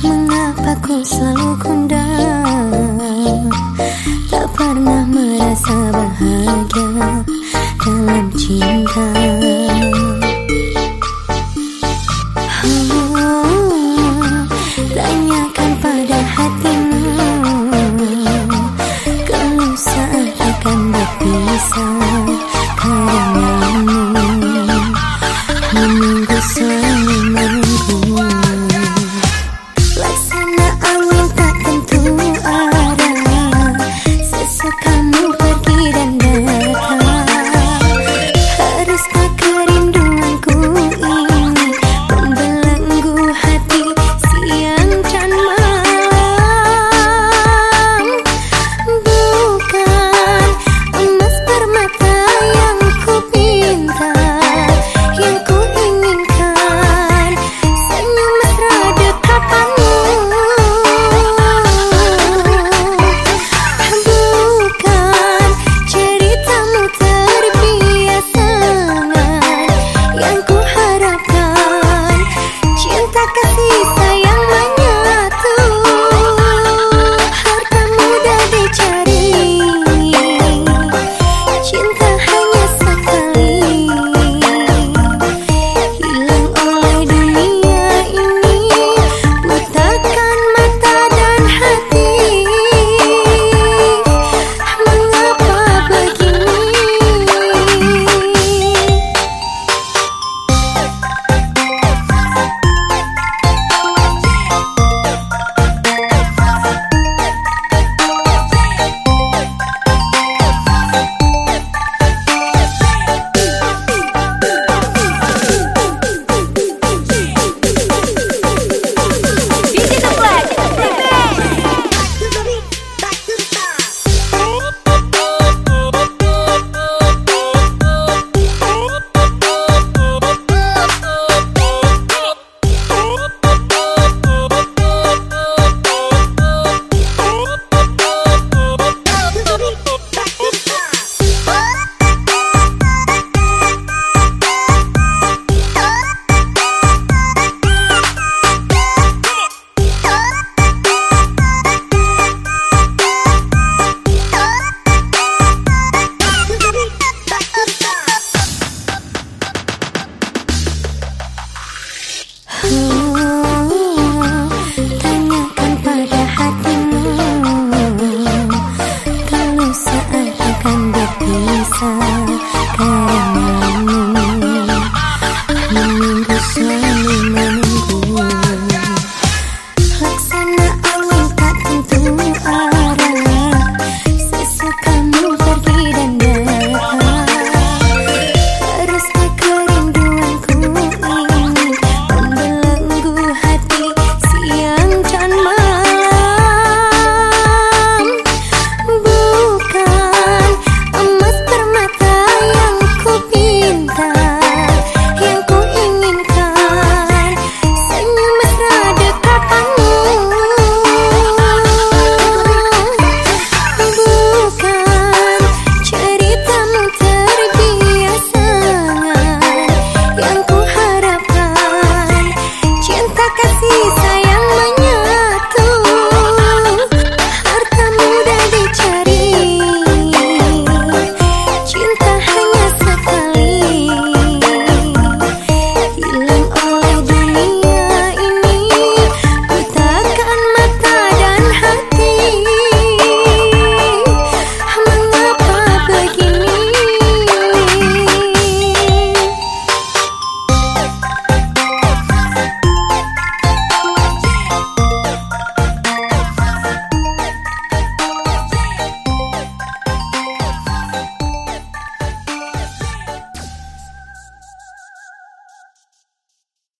Mengapa ku selalu kundang Tak pernah merasa bahagia dalam cinta oh, Tanyakan pada hatimu Kalau saat akan berpisah karena.